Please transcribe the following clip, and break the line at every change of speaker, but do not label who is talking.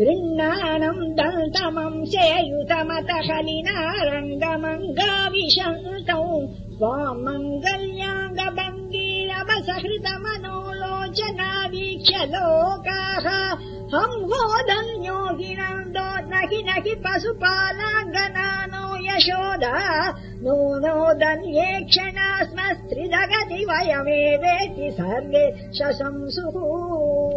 गृह्णानम् दन्तमम् सेयुतमत कलिना रङ्गमङ्गाविशनुतौ त्वाम् लोकाः हम् दो न हि न हि पशुपालाङ्गना नो यशोदा। नो नो दन्येक्षणा स्म स्त्रिदगति वयमेवेति सर्वे शशंसुः।